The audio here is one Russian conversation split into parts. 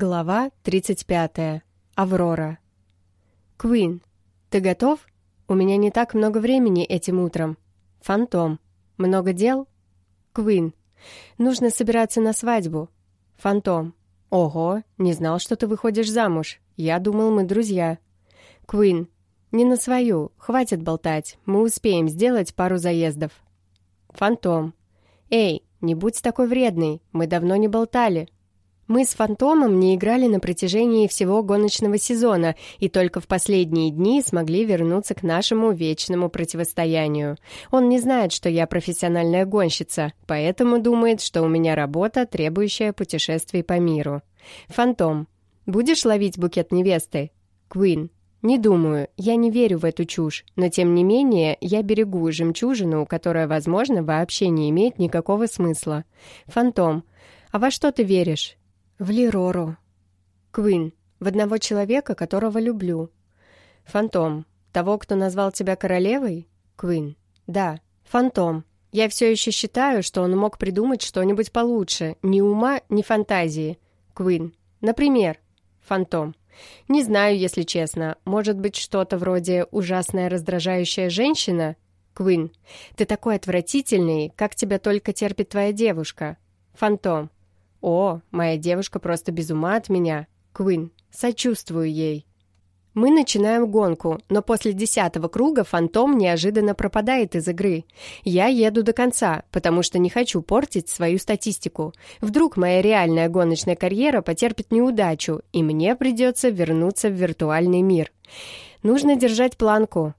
Глава 35. Аврора. Квин, ты готов? У меня не так много времени этим утром. Фантом. Много дел? Квин. Нужно собираться на свадьбу. Фантом. Ого, не знал, что ты выходишь замуж. Я думал, мы друзья. Квин. Не на свою. Хватит болтать. Мы успеем сделать пару заездов. Фантом. Эй, не будь такой вредный. Мы давно не болтали. Мы с Фантомом не играли на протяжении всего гоночного сезона и только в последние дни смогли вернуться к нашему вечному противостоянию. Он не знает, что я профессиональная гонщица, поэтому думает, что у меня работа, требующая путешествий по миру. Фантом, будешь ловить букет невесты? Квин, не думаю, я не верю в эту чушь, но тем не менее я берегу жемчужину, которая, возможно, вообще не имеет никакого смысла. Фантом, а во что ты веришь? В Лирору. Квин. В одного человека, которого люблю. Фантом. Того, кто назвал тебя королевой? Квин. Да. Фантом. Я все еще считаю, что он мог придумать что-нибудь получше. Ни ума, ни фантазии. Квин. Например. Фантом. Не знаю, если честно. Может быть, что-то вроде «ужасная раздражающая женщина»? Квин. Ты такой отвратительный, как тебя только терпит твоя девушка. Фантом. «О, моя девушка просто без ума от меня. Квин, сочувствую ей». Мы начинаем гонку, но после десятого круга фантом неожиданно пропадает из игры. Я еду до конца, потому что не хочу портить свою статистику. Вдруг моя реальная гоночная карьера потерпит неудачу, и мне придется вернуться в виртуальный мир. Нужно держать планку.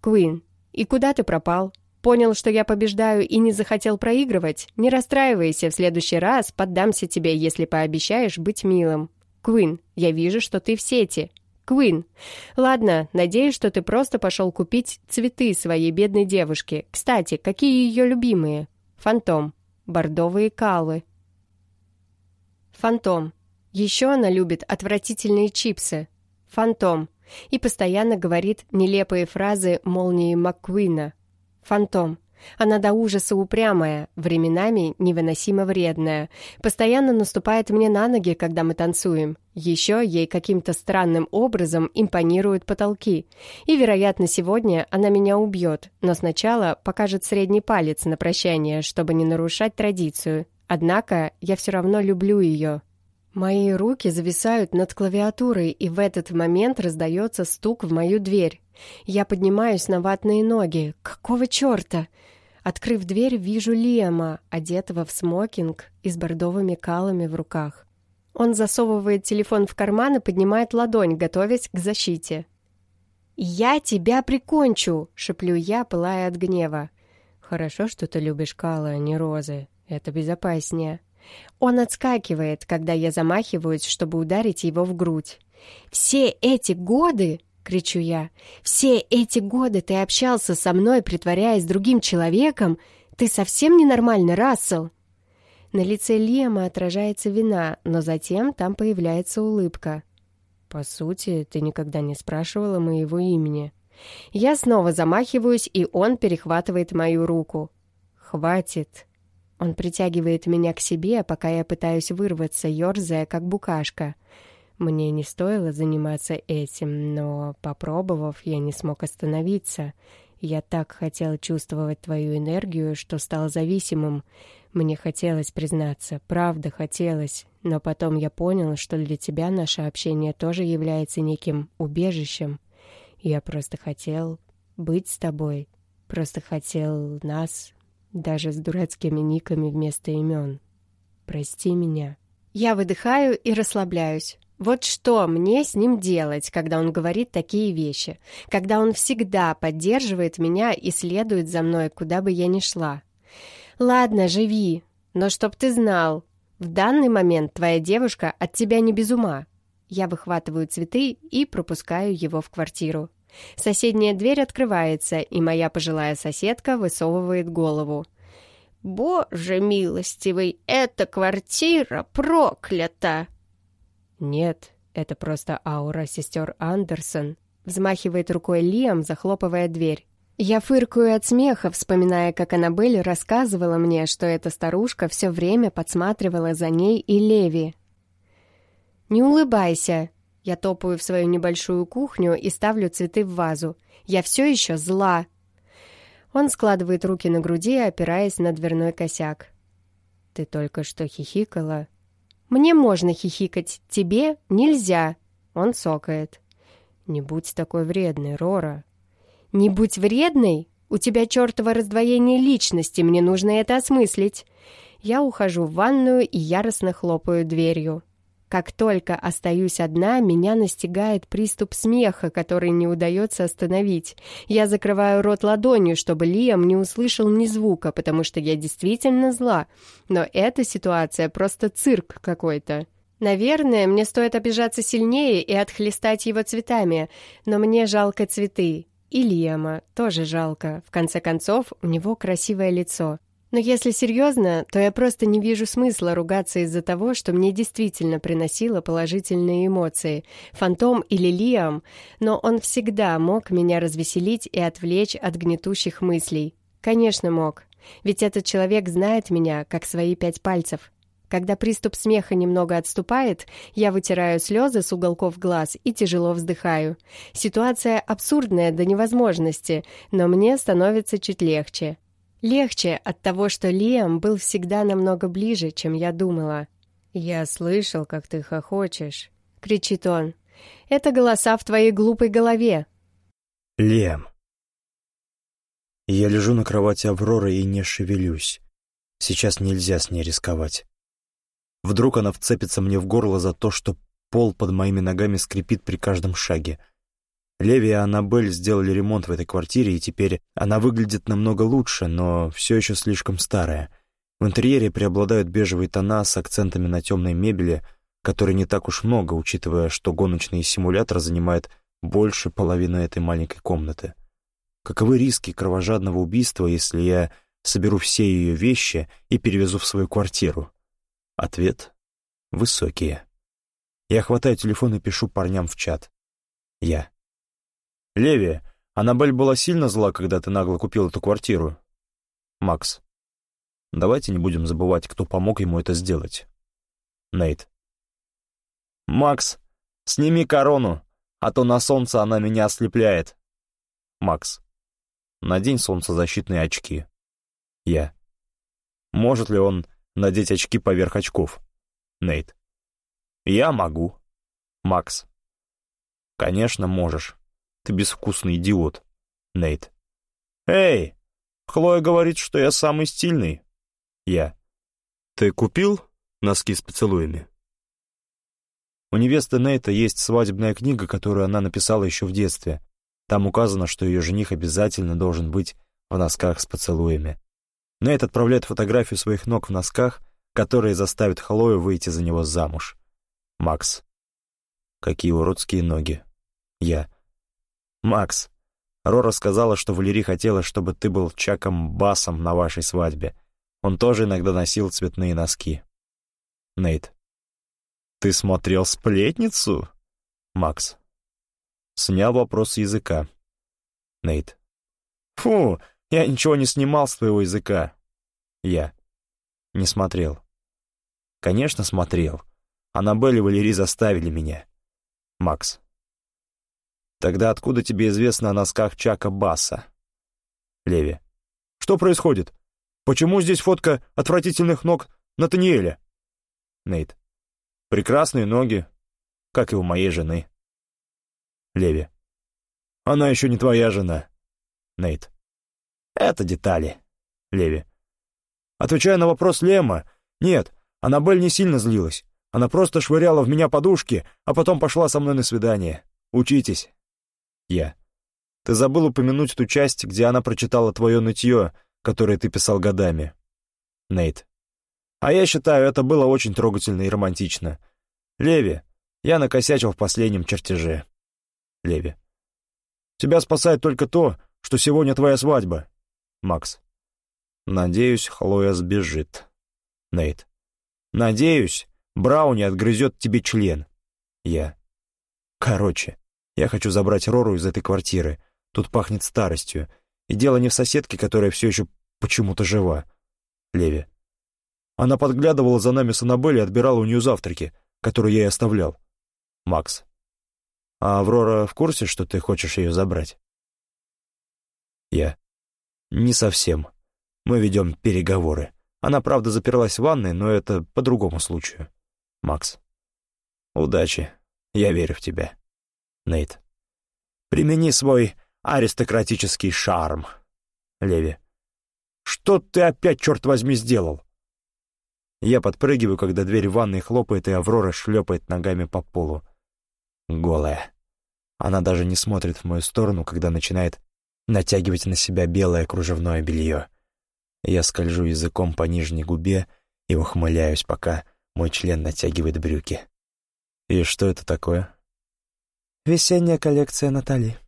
Квин, и куда ты пропал? Понял, что я побеждаю и не захотел проигрывать? Не расстраивайся, в следующий раз поддамся тебе, если пообещаешь быть милым. Квин, я вижу, что ты в сети. Квин. Ладно, надеюсь, что ты просто пошел купить цветы своей бедной девушке. Кстати, какие ее любимые? Фантом. Бордовые калы. Фантом. Еще она любит отвратительные чипсы. Фантом. И постоянно говорит нелепые фразы молнии Маккуина. Фантом. Она до ужаса упрямая, временами невыносимо вредная. Постоянно наступает мне на ноги, когда мы танцуем. Еще ей каким-то странным образом импонируют потолки. И, вероятно, сегодня она меня убьет, но сначала покажет средний палец на прощание, чтобы не нарушать традицию. Однако я все равно люблю ее. Мои руки зависают над клавиатурой, и в этот момент раздается стук в мою дверь. Я поднимаюсь на ватные ноги. Какого черта? Открыв дверь, вижу Лема, одетого в смокинг и с бордовыми калами в руках. Он засовывает телефон в карман и поднимает ладонь, готовясь к защите. «Я тебя прикончу!» — шеплю я, пылая от гнева. «Хорошо, что ты любишь калы, а не розы. Это безопаснее». Он отскакивает, когда я замахиваюсь, чтобы ударить его в грудь. «Все эти годы — кричу я. «Все эти годы ты общался со мной, притворяясь другим человеком? Ты совсем ненормальный, Рассел!» На лице Лиама отражается вина, но затем там появляется улыбка. «По сути, ты никогда не спрашивала моего имени». Я снова замахиваюсь, и он перехватывает мою руку. «Хватит!» Он притягивает меня к себе, пока я пытаюсь вырваться, ерзая, как букашка. Мне не стоило заниматься этим, но, попробовав, я не смог остановиться. Я так хотел чувствовать твою энергию, что стал зависимым. Мне хотелось признаться, правда хотелось, но потом я понял, что для тебя наше общение тоже является неким убежищем. Я просто хотел быть с тобой, просто хотел нас, даже с дурацкими никами вместо имен. Прости меня. Я выдыхаю и расслабляюсь. Вот что мне с ним делать, когда он говорит такие вещи, когда он всегда поддерживает меня и следует за мной, куда бы я ни шла. Ладно, живи, но чтоб ты знал, в данный момент твоя девушка от тебя не без ума. Я выхватываю цветы и пропускаю его в квартиру. Соседняя дверь открывается, и моя пожилая соседка высовывает голову. «Боже милостивый, эта квартира проклята!» «Нет, это просто аура сестер Андерсон», — взмахивает рукой Лиам, захлопывая дверь. Я фыркаю от смеха, вспоминая, как Аннабель рассказывала мне, что эта старушка все время подсматривала за ней и Леви. «Не улыбайся!» Я топаю в свою небольшую кухню и ставлю цветы в вазу. «Я все еще зла!» Он складывает руки на груди, опираясь на дверной косяк. «Ты только что хихикала?» «Мне можно хихикать, тебе нельзя!» Он сокает. «Не будь такой вредной, Рора!» «Не будь вредной? У тебя чертово раздвоение личности, мне нужно это осмыслить!» Я ухожу в ванную и яростно хлопаю дверью. Как только остаюсь одна, меня настигает приступ смеха, который не удается остановить. Я закрываю рот ладонью, чтобы Лиам не услышал ни звука, потому что я действительно зла. Но эта ситуация просто цирк какой-то. Наверное, мне стоит обижаться сильнее и отхлестать его цветами, но мне жалко цветы. И Лиама тоже жалко. В конце концов, у него красивое лицо. Но если серьезно, то я просто не вижу смысла ругаться из-за того, что мне действительно приносило положительные эмоции. Фантом или Лиам, но он всегда мог меня развеселить и отвлечь от гнетущих мыслей. Конечно, мог. Ведь этот человек знает меня, как свои пять пальцев. Когда приступ смеха немного отступает, я вытираю слезы с уголков глаз и тяжело вздыхаю. Ситуация абсурдная до невозможности, но мне становится чуть легче. Легче от того, что Лиам был всегда намного ближе, чем я думала. «Я слышал, как ты хохочешь», — кричит он. «Это голоса в твоей глупой голове». «Лем». Я лежу на кровати Авроры и не шевелюсь. Сейчас нельзя с ней рисковать. Вдруг она вцепится мне в горло за то, что пол под моими ногами скрипит при каждом шаге — Леви и Аннабель сделали ремонт в этой квартире, и теперь она выглядит намного лучше, но все еще слишком старая. В интерьере преобладают бежевые тона с акцентами на темной мебели, которой не так уж много, учитывая, что гоночный симулятор занимает больше половины этой маленькой комнаты. Каковы риски кровожадного убийства, если я соберу все ее вещи и перевезу в свою квартиру? Ответ — высокие. Я хватаю телефон и пишу парням в чат. Я. «Леви, Аннабель была сильно зла, когда ты нагло купил эту квартиру?» «Макс, давайте не будем забывать, кто помог ему это сделать». Нейт. «Макс, сними корону, а то на солнце она меня ослепляет». Макс. «Надень солнцезащитные очки». Я. «Может ли он надеть очки поверх очков?» Нейт. «Я могу». Макс. «Конечно, можешь. Ты безвкусный идиот, Нейт. Эй, Хлоя говорит, что я самый стильный. Я. Ты купил носки с поцелуями? У невесты Нейта есть свадебная книга, которую она написала еще в детстве. Там указано, что ее жених обязательно должен быть в носках с поцелуями. Нейт отправляет фотографию своих ног в носках, которые заставят Хлою выйти за него замуж. Макс. Какие уродские ноги. Я. «Макс, Рора сказала, что Валерий хотела, чтобы ты был Чаком Басом на вашей свадьбе. Он тоже иногда носил цветные носки». Нейт. «Ты смотрел сплетницу?» Макс. Снял вопрос с языка. Нейт. «Фу, я ничего не снимал с твоего языка». Я. Не смотрел. Конечно, смотрел. Аннабель и Валерий заставили меня. Макс. Тогда откуда тебе известно о носках Чака Басса? Леви. Что происходит? Почему здесь фотка отвратительных ног Натаниэля? Нейт. Прекрасные ноги, как и у моей жены. Леви. Она еще не твоя жена. Нейт. Это детали. Леви. Отвечая на вопрос Лема, нет, Аннабель не сильно злилась. Она просто швыряла в меня подушки, а потом пошла со мной на свидание. Учитесь. Я. Ты забыл упомянуть ту часть, где она прочитала твое нытье, которое ты писал годами. Нейт. А я считаю, это было очень трогательно и романтично. Леви, я накосячил в последнем чертеже. Леви. Тебя спасает только то, что сегодня твоя свадьба. Макс. Надеюсь, Хлоя сбежит. Нейт. Надеюсь, Брауни отгрызет тебе член. Я. Короче, я хочу забрать Рору из этой квартиры. Тут пахнет старостью. И дело не в соседке, которая все еще почему-то жива. Леви. Она подглядывала за нами с Аннабель и отбирала у нее завтраки, которые я ей оставлял. Макс. А Аврора в курсе, что ты хочешь ее забрать? Я. Не совсем. Мы ведем переговоры. Она, правда, заперлась в ванной, но это по другому случаю. Макс. Удачи. Я верю в тебя. Нейт. Примени свой аристократический шарм. Леви. Что ты опять, черт возьми, сделал? Я подпрыгиваю, когда дверь ванной хлопает, и Аврора шлепает ногами по полу. Голая. Она даже не смотрит в мою сторону, когда начинает натягивать на себя белое кружевное белье. Я скольжу языком по нижней губе и ухмыляюсь, пока мой член натягивает брюки. И что это такое? Весенняя коллекция Натали.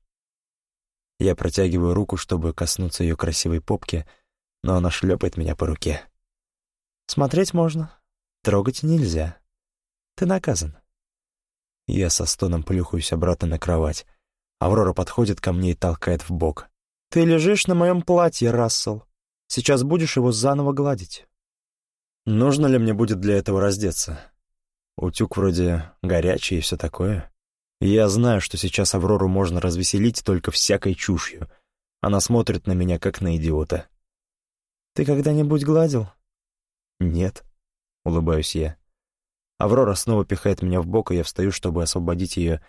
Я протягиваю руку, чтобы коснуться ее красивой попки, но она шлепает меня по руке. Смотреть можно, трогать нельзя. Ты наказан. Я со стоном плюхаюсь обратно на кровать. Аврора подходит ко мне и толкает в бок. «Ты лежишь на моем платье, Рассел. Сейчас будешь его заново гладить». Нужно ли мне будет для этого раздеться? Утюг вроде горячий и все такое. Я знаю, что сейчас Аврору можно развеселить только всякой чушью. Она смотрит на меня, как на идиота. «Ты когда-нибудь гладил?» «Нет», — улыбаюсь я. Аврора снова пихает меня в бок, и я встаю, чтобы освободить ее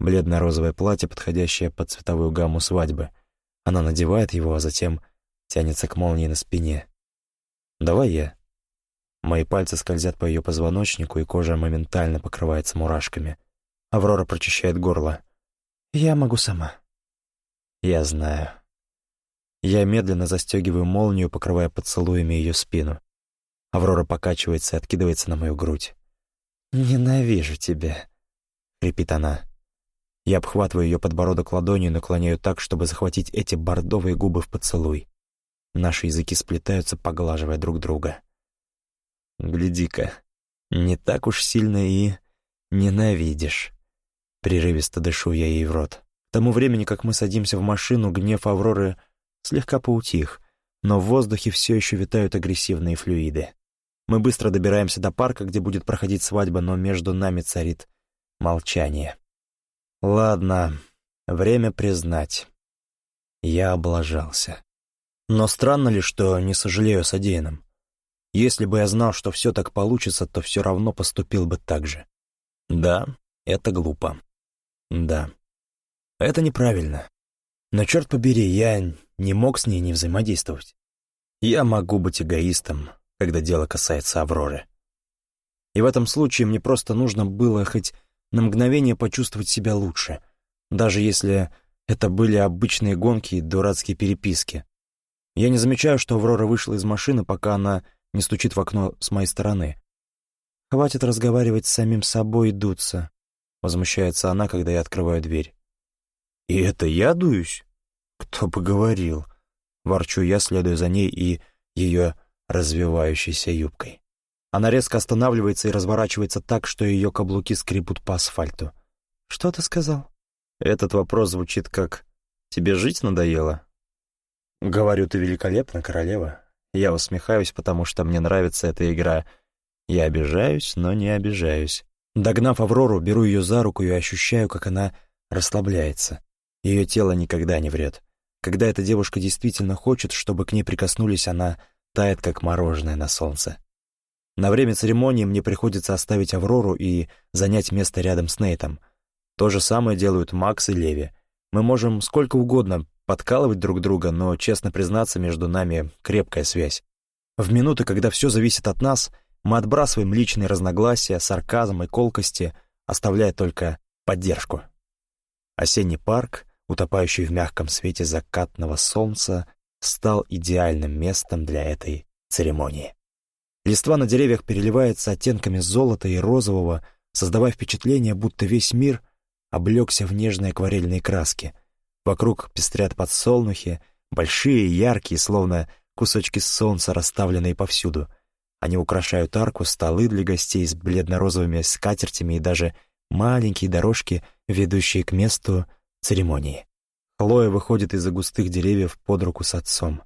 бледно-розовое платье, подходящее под цветовую гамму свадьбы. Она надевает его, а затем тянется к молнии на спине. «Давай я». Мои пальцы скользят по ее позвоночнику, и кожа моментально покрывается мурашками. Аврора прочищает горло. «Я могу сама». «Я знаю». Я медленно застегиваю молнию, покрывая поцелуями ее спину. Аврора покачивается и откидывается на мою грудь. «Ненавижу тебя», — хрипит она. Я обхватываю ее подбородок ладонью и наклоняю так, чтобы захватить эти бордовые губы в поцелуй. Наши языки сплетаются, поглаживая друг друга. Гляди-ка, не так уж сильно и ненавидишь. Прерывисто дышу я ей в рот. К тому времени, как мы садимся в машину, гнев Авроры слегка поутих, но в воздухе все еще витают агрессивные флюиды. Мы быстро добираемся до парка, где будет проходить свадьба, но между нами царит молчание. Ладно, время признать. Я облажался. Но странно ли, что не сожалею о содеянном? Если бы я знал, что все так получится, то все равно поступил бы так же. Да, это глупо. Да, это неправильно. Но, черт побери, я не мог с ней не взаимодействовать. Я могу быть эгоистом, когда дело касается Авроры. И в этом случае мне просто нужно было хоть на мгновение почувствовать себя лучше, даже если это были обычные гонки и дурацкие переписки. Я не замечаю, что Аврора вышла из машины, пока она не стучит в окно с моей стороны. «Хватит разговаривать с самим собой и дуться», — возмущается она, когда я открываю дверь. «И это я дуюсь?» «Кто бы говорил?» Ворчу я, следуя за ней и ее развивающейся юбкой. Она резко останавливается и разворачивается так, что ее каблуки скрипут по асфальту. «Что ты сказал?» Этот вопрос звучит как «Тебе жить надоело?» «Говорю, ты великолепна, королева». Я усмехаюсь, потому что мне нравится эта игра. Я обижаюсь, но не обижаюсь. Догнав Аврору, беру ее за руку и ощущаю, как она расслабляется. Ее тело никогда не врет. Когда эта девушка действительно хочет, чтобы к ней прикоснулись, она тает, как мороженое на солнце. На время церемонии мне приходится оставить Аврору и занять место рядом с Нейтом. То же самое делают Макс и Леви. Мы можем сколько угодно подкалывать друг друга, но, честно признаться, между нами крепкая связь. В минуты, когда все зависит от нас, мы отбрасываем личные разногласия, сарказм и колкости, оставляя только поддержку. Осенний парк, утопающий в мягком свете закатного солнца, стал идеальным местом для этой церемонии. Листва на деревьях переливается оттенками золота и розового, создавая впечатление, будто весь мир облегся в нежные акварельные краски. Вокруг пестрят подсолнухи, большие, яркие, словно кусочки солнца, расставленные повсюду. Они украшают арку, столы для гостей с бледно-розовыми скатертями и даже маленькие дорожки, ведущие к месту церемонии. Хлоя выходит из-за густых деревьев под руку с отцом.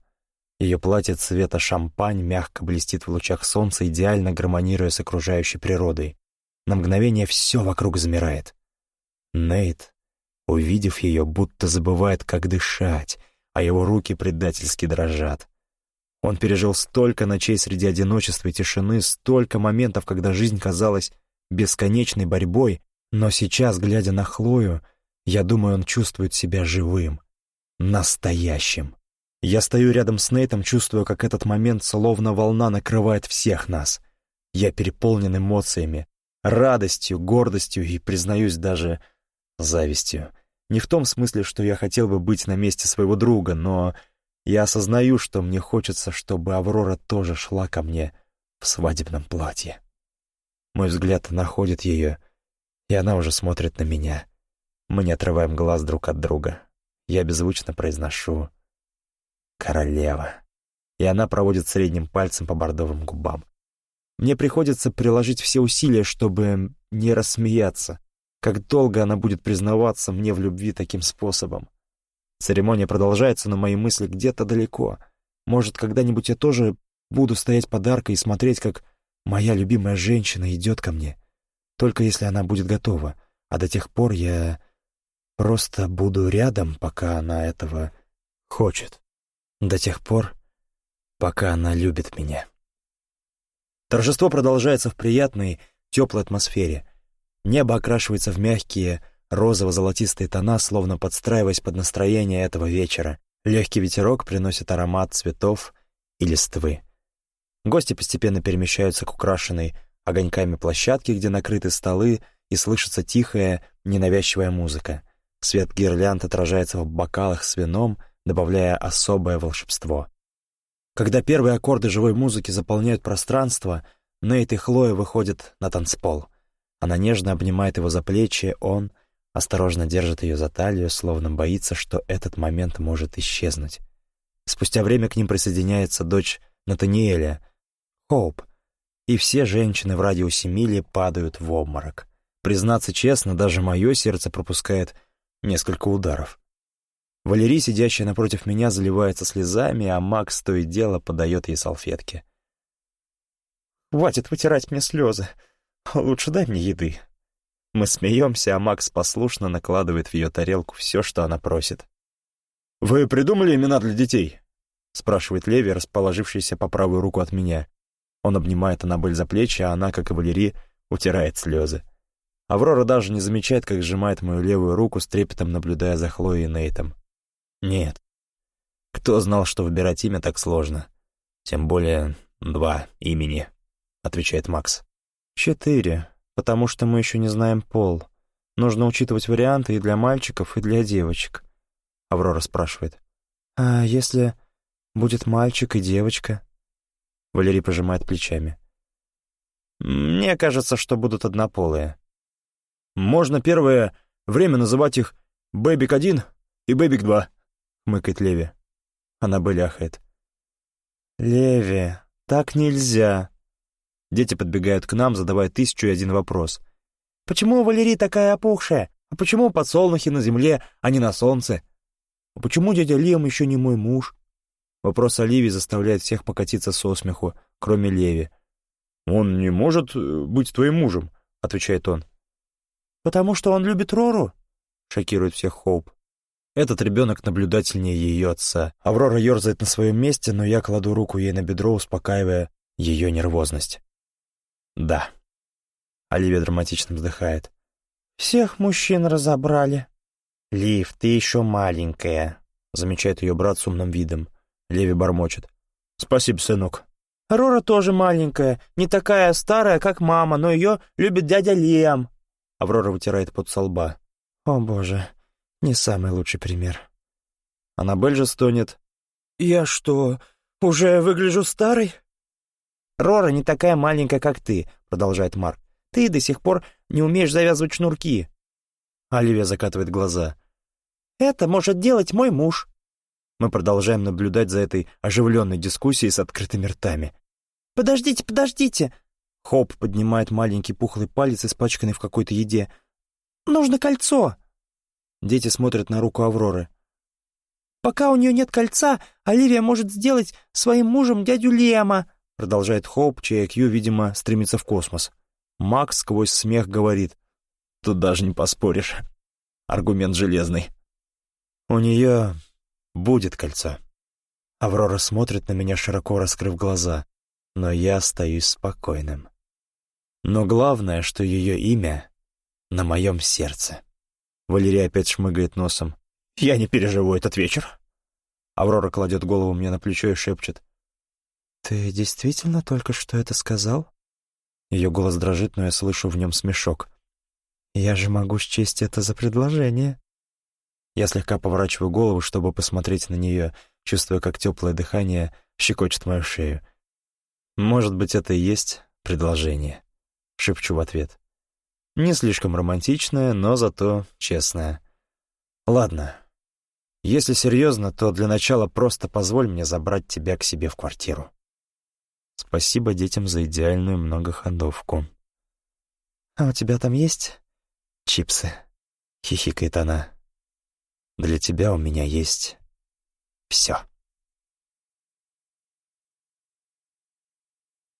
Ее платье цвета шампань мягко блестит в лучах солнца, идеально гармонируя с окружающей природой. На мгновение все вокруг замирает. Нейт, увидев ее, будто забывает, как дышать, а его руки предательски дрожат. Он пережил столько ночей среди одиночества и тишины, столько моментов, когда жизнь казалась бесконечной борьбой, но сейчас, глядя на Хлою, я думаю, он чувствует себя живым, настоящим. Я стою рядом с Нейтом, чувствую, как этот момент словно волна накрывает всех нас. Я переполнен эмоциями, радостью, гордостью и, признаюсь, даже завистью. Не в том смысле, что я хотел бы быть на месте своего друга, но я осознаю, что мне хочется, чтобы Аврора тоже шла ко мне в свадебном платье. Мой взгляд находит ее, и она уже смотрит на меня. Мы не отрываем глаз друг от друга. Я беззвучно произношу «Королева». И она проводит средним пальцем по бордовым губам. Мне приходится приложить все усилия, чтобы не рассмеяться. Как долго она будет признаваться мне в любви таким способом? Церемония продолжается, но мои мысли где-то далеко. Может, когда-нибудь я тоже буду стоять под аркой и смотреть, как моя любимая женщина идет ко мне. Только если она будет готова. А до тех пор я просто буду рядом, пока она этого хочет. До тех пор, пока она любит меня. Торжество продолжается в приятной, теплой атмосфере. Небо окрашивается в мягкие, розово-золотистые тона, словно подстраиваясь под настроение этого вечера. Легкий ветерок приносит аромат цветов и листвы. Гости постепенно перемещаются к украшенной огоньками площадке, где накрыты столы, и слышится тихая, ненавязчивая музыка. Свет гирлянд отражается в бокалах с вином, добавляя особое волшебство. Когда первые аккорды живой музыки заполняют пространство, Нейт и Хлоя выходят на танцпол. Она нежно обнимает его за плечи, он осторожно держит ее за талию, словно боится, что этот момент может исчезнуть. Спустя время к ним присоединяется дочь Натаниэля, Хоуп, и все женщины в радиусе мили падают в обморок. Признаться честно, даже мое сердце пропускает несколько ударов. Валерий, сидящая напротив меня, заливается слезами, а Макс то и дело подает ей салфетки. «Хватит вытирать мне слезы. Лучше дай мне еды», мы смеемся, а Макс послушно накладывает в ее тарелку все, что она просит. «Вы придумали имена для детей?» — спрашивает Леви, расположившийся по правую руку от меня. Он обнимает Аннабель за плечи, а она, как и Валерий, утирает слезы. Аврора даже не замечает, как сжимает мою левую руку с трепетом, наблюдая за Хлоей и Нейтом. «Нет. Кто знал, что выбирать имя так сложно? Тем более два имени», — отвечает Макс. «Четыре», потому что мы еще не знаем пол. Нужно учитывать варианты и для мальчиков, и для девочек. Аврора спрашивает. А если будет мальчик и девочка? Валерий пожимает плечами. Мне кажется, что будут однополые. Можно первое время называть их Бэбик-1 и Бэбик-2, хмыкает Леви. Она ахает. Леви, так нельзя. Дети подбегают к нам, задавая тысячу и один вопрос. «Почему Валерий такая опухшая? А почему подсолнухи на земле, а не на солнце? А почему дядя Лем еще не мой муж?» Вопрос Оливии заставляет всех покатиться со смеху, кроме Леви. «Он не может э, быть твоим мужем», — отвечает он. «Потому что он любит Рору?» — шокирует всех Хоуп. Этот ребенок наблюдательнее ее отца. Аврора ерзает на своем месте, но я кладу руку ей на бедро, успокаивая ее нервозность. «Да». Оливия драматично вздыхает. «Всех мужчин разобрали». «Лив, ты еще маленькая», — замечает ее брат с умным видом. Леви бормочет. «Спасибо, сынок». «Рора тоже маленькая, не такая старая, как мама, но ее любит дядя Лем». Аврора вытирает под со лба. «О, боже, не самый лучший пример». Аннабель же стонет. «Я что, уже выгляжу старой?» «Рора не такая маленькая, как ты», — продолжает Марк. «Ты до сих пор не умеешь завязывать шнурки». Оливия закатывает глаза. «Это может делать мой муж». Мы продолжаем наблюдать за этой оживленной дискуссией с открытыми ртами. «Подождите, подождите!» Хоп поднимает маленький пухлый палец, испачканный в какой-то еде. «Нужно кольцо!» Дети смотрят на руку Авроры. «Пока у нее нет кольца, Оливия может сделать своим мужем дядю Лема», Продолжает Хоуп, чей IQ, видимо, стремится в космос. Макс сквозь смех говорит. Тут даже не поспоришь. Аргумент железный. У нее будет кольцо. Аврора смотрит на меня, широко раскрыв глаза, но я остаюсь спокойным. Но главное, что ее имя на моем сердце. Валерия опять шмыгает носом. «Я не переживу этот вечер». Аврора кладет голову мне на плечо и шепчет. «Ты действительно только что это сказал?» Ее голос дрожит, но я слышу в нем смешок. «Я же могу счесть это за предложение». Я слегка поворачиваю голову, чтобы посмотреть на нее, чувствуя, как теплое дыхание щекочет мою шею. «Может быть, это и есть предложение», — шепчу в ответ. Не слишком романтичное, но зато честное. «Ладно, если серьезно, то для начала просто позволь мне забрать тебя к себе в квартиру». Спасибо детям за идеальную многоходовку. «А у тебя там есть чипсы?» — хихикает она. «Для тебя у меня есть все».